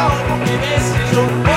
How many days is your